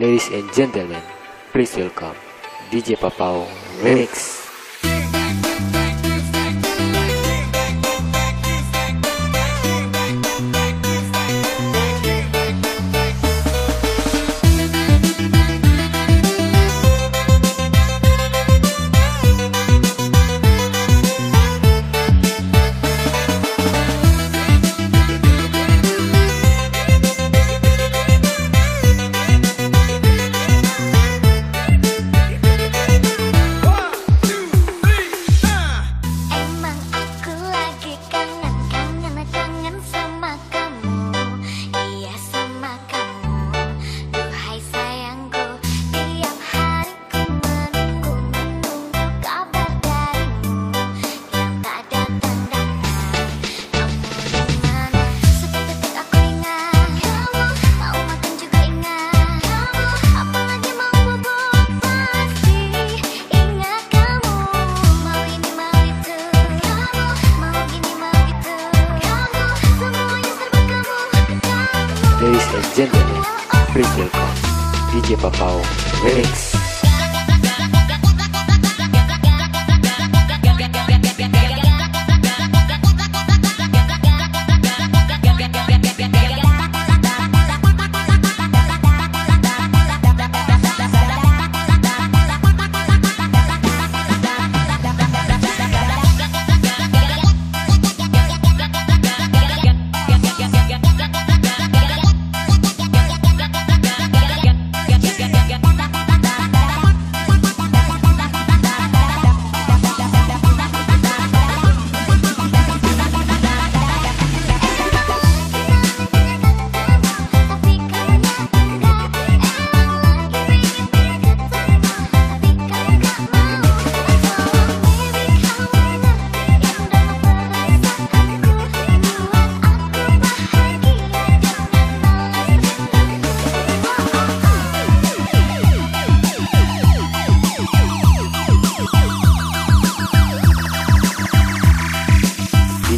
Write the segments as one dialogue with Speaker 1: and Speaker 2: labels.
Speaker 1: Ladies and gentlemen, please welcome DJ Papao Remix. зависимость гендера – придирка. Иди попал в рекс.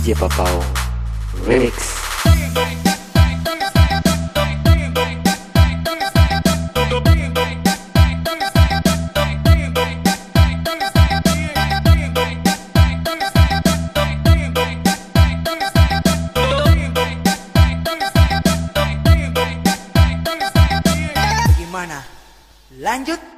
Speaker 1: DJ Papao Remix
Speaker 2: Lanjut.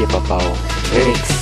Speaker 1: lleva Pao.